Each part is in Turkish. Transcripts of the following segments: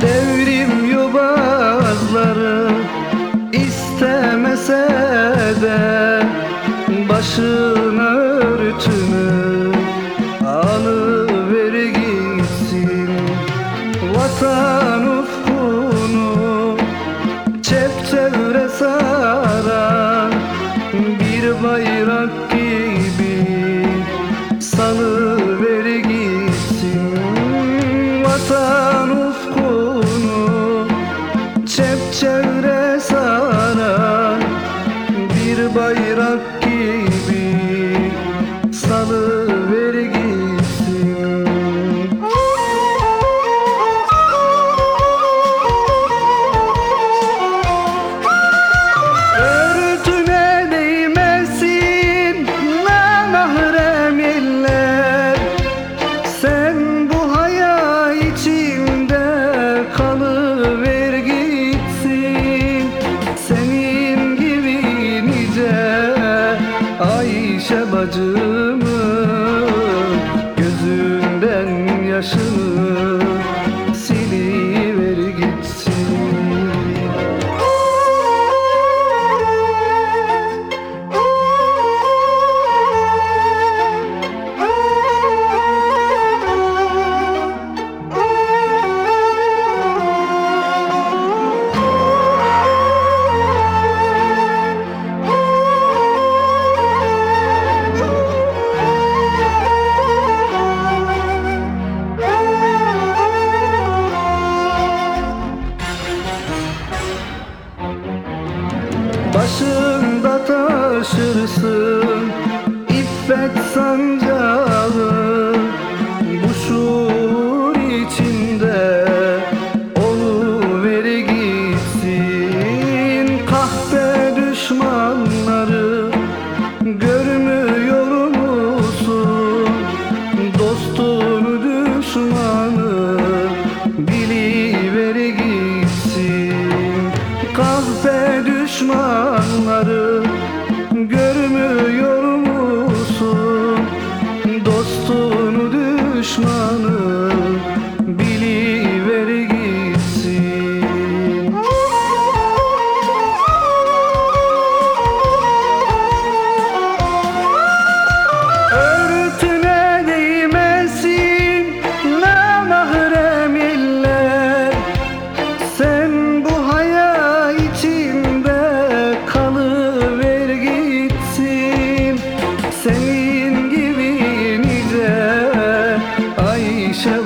Devrim yobazları istemese de başını örtünü alır Açsan ufkunu Çep çevre sana Bir bay çe bacımı Gözünden yaşını ulaşırsın İffet sancağı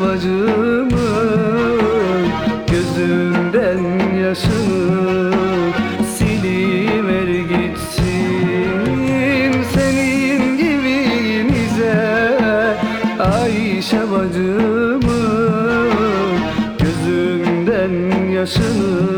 acımı Gözümden yaşını siliver gitsin. Senin gibimize Ayşe bacımı Gözümden yaşını